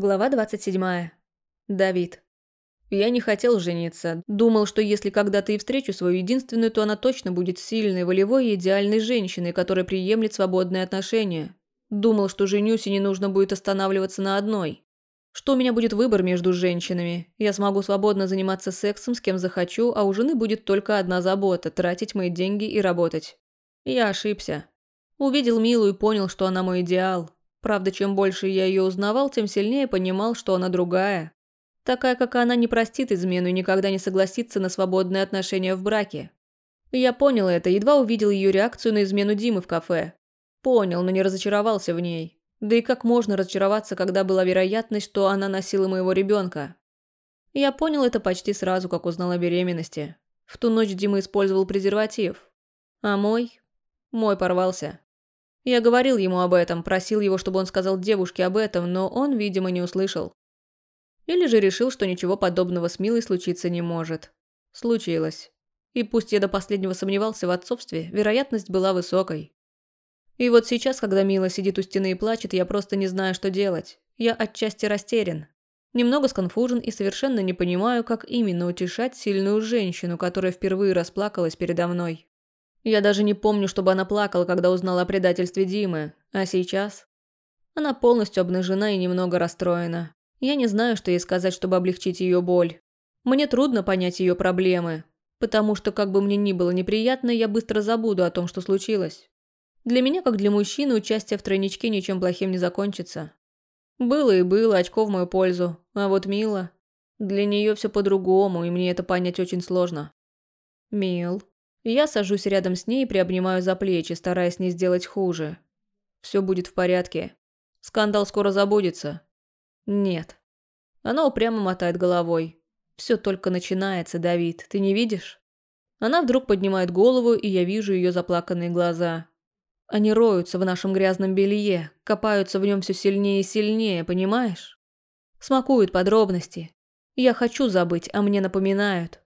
Глава 27. Давид. Я не хотел жениться. Думал, что если когда-то и встречу свою единственную, то она точно будет сильной, волевой и идеальной женщиной, которая приемлет свободные отношения. Думал, что женюсь и не нужно будет останавливаться на одной. Что у меня будет выбор между женщинами. Я смогу свободно заниматься сексом с кем захочу, а у жены будет только одна забота – тратить мои деньги и работать. Я ошибся. Увидел Милу и понял, что она мой идеал. Правда, чем больше я ее узнавал, тем сильнее понимал, что она другая. Такая, как она, не простит измену и никогда не согласится на свободные отношения в браке. Я понял это, едва увидел ее реакцию на измену Димы в кафе. Понял, но не разочаровался в ней. Да и как можно разочароваться, когда была вероятность, что она носила моего ребенка? Я понял это почти сразу, как узнал о беременности. В ту ночь Дима использовал презерватив. А мой? Мой порвался. Я говорил ему об этом, просил его, чтобы он сказал девушке об этом, но он, видимо, не услышал. Или же решил, что ничего подобного с Милой случиться не может. Случилось. И пусть я до последнего сомневался в отцовстве, вероятность была высокой. И вот сейчас, когда Мила сидит у стены и плачет, я просто не знаю, что делать. Я отчасти растерян. Немного сконфужен и совершенно не понимаю, как именно утешать сильную женщину, которая впервые расплакалась передо мной. Я даже не помню, чтобы она плакала, когда узнала о предательстве Димы. А сейчас? Она полностью обнажена и немного расстроена. Я не знаю, что ей сказать, чтобы облегчить ее боль. Мне трудно понять ее проблемы, потому что, как бы мне ни было неприятно, я быстро забуду о том, что случилось. Для меня, как для мужчины, участие в тройничке ничем плохим не закончится. Было и было, очко в мою пользу. А вот Мила... Для нее все по-другому, и мне это понять очень сложно. Мил, я сажусь рядом с ней и приобнимаю за плечи, стараясь не сделать хуже. Все будет в порядке. Скандал скоро забудется. Нет. Она упрямо мотает головой. Все только начинается, Давид, ты не видишь? Она вдруг поднимает голову, и я вижу ее заплаканные глаза. Они роются в нашем грязном белье, копаются в нем все сильнее и сильнее, понимаешь? Смакуют подробности. Я хочу забыть, а мне напоминают.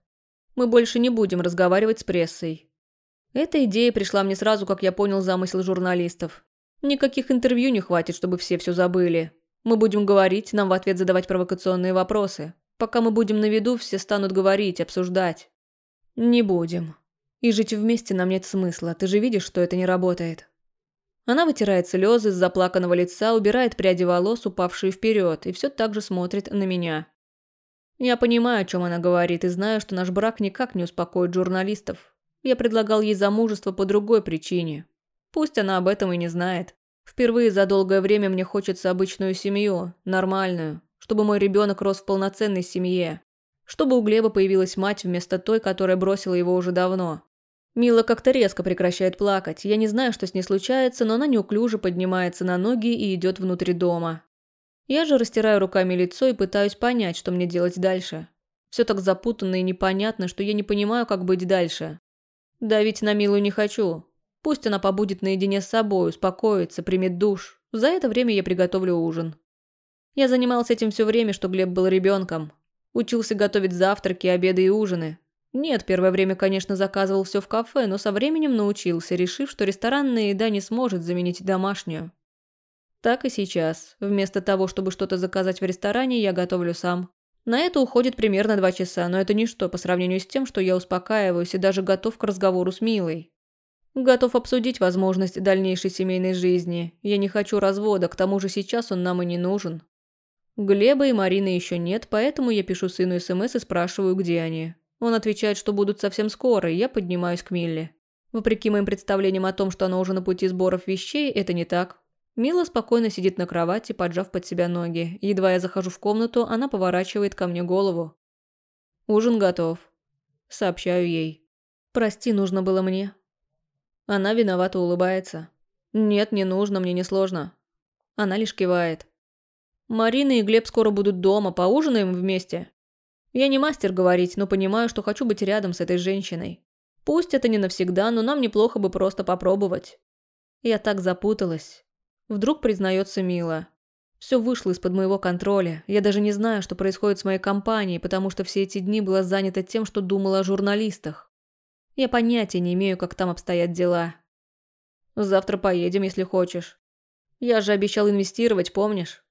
Мы больше не будем разговаривать с прессой. Эта идея пришла мне сразу, как я понял замысел журналистов. Никаких интервью не хватит, чтобы все все забыли. Мы будем говорить, нам в ответ задавать провокационные вопросы. Пока мы будем на виду, все станут говорить, обсуждать. Не будем. И жить вместе нам нет смысла, ты же видишь, что это не работает. Она вытирает слезы с заплаканного лица, убирает пряди волос, упавшие вперед, и все так же смотрит на меня. Я понимаю, о чем она говорит, и знаю, что наш брак никак не успокоит журналистов. Я предлагал ей замужество по другой причине. Пусть она об этом и не знает. Впервые за долгое время мне хочется обычную семью, нормальную, чтобы мой ребенок рос в полноценной семье. Чтобы у Глеба появилась мать вместо той, которая бросила его уже давно. Мила как-то резко прекращает плакать. Я не знаю, что с ней случается, но она неуклюже поднимается на ноги и идет внутрь дома. Я же растираю руками лицо и пытаюсь понять, что мне делать дальше. Все так запутанно и непонятно, что я не понимаю, как быть дальше. Давить на Милу не хочу. Пусть она побудет наедине с собой, успокоится, примет душ. За это время я приготовлю ужин. Я занимался этим все время, что Глеб был ребенком. Учился готовить завтраки, обеды и ужины. Нет, первое время, конечно, заказывал все в кафе, но со временем научился, решив, что ресторанная еда не сможет заменить домашнюю. Так и сейчас. Вместо того, чтобы что-то заказать в ресторане, я готовлю сам. На это уходит примерно два часа, но это ничто по сравнению с тем, что я успокаиваюсь и даже готов к разговору с Милой. Готов обсудить возможность дальнейшей семейной жизни. Я не хочу развода, к тому же сейчас он нам и не нужен. Глеба и Марины еще нет, поэтому я пишу сыну СМС и спрашиваю, где они. Он отвечает, что будут совсем скоро, и я поднимаюсь к Милле. Вопреки моим представлениям о том, что она уже на пути сборов вещей, это не так. Мила спокойно сидит на кровати, поджав под себя ноги. Едва я захожу в комнату, она поворачивает ко мне голову. «Ужин готов», – сообщаю ей. «Прости, нужно было мне». Она виновато улыбается. «Нет, не нужно, мне не сложно». Она лишь кивает. «Марина и Глеб скоро будут дома, поужинаем вместе?» Я не мастер говорить, но понимаю, что хочу быть рядом с этой женщиной. Пусть это не навсегда, но нам неплохо бы просто попробовать. Я так запуталась. Вдруг признается Мила. Все вышло из-под моего контроля. Я даже не знаю, что происходит с моей компанией, потому что все эти дни была занята тем, что думала о журналистах. Я понятия не имею, как там обстоят дела. Завтра поедем, если хочешь. Я же обещал инвестировать, помнишь?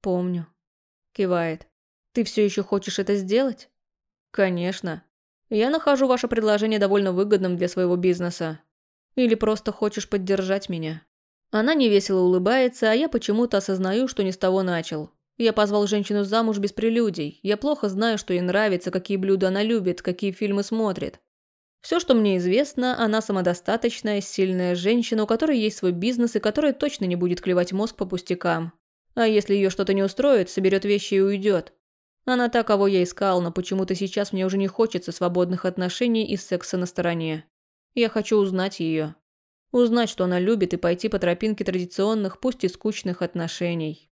Помню. Кивает. Ты все еще хочешь это сделать? Конечно. Я нахожу ваше предложение довольно выгодным для своего бизнеса. Или просто хочешь поддержать меня? Она невесело улыбается, а я почему-то осознаю, что не с того начал. Я позвал женщину замуж без прелюдий. Я плохо знаю, что ей нравится, какие блюда она любит, какие фильмы смотрит. Все, что мне известно, она самодостаточная, сильная женщина, у которой есть свой бизнес и которая точно не будет клевать мозг по пустякам. А если ее что-то не устроит, соберет вещи и уйдет. Она та, кого я искал, но почему-то сейчас мне уже не хочется свободных отношений и секса на стороне. Я хочу узнать ее. Узнать, что она любит, и пойти по тропинке традиционных, пусть и скучных отношений.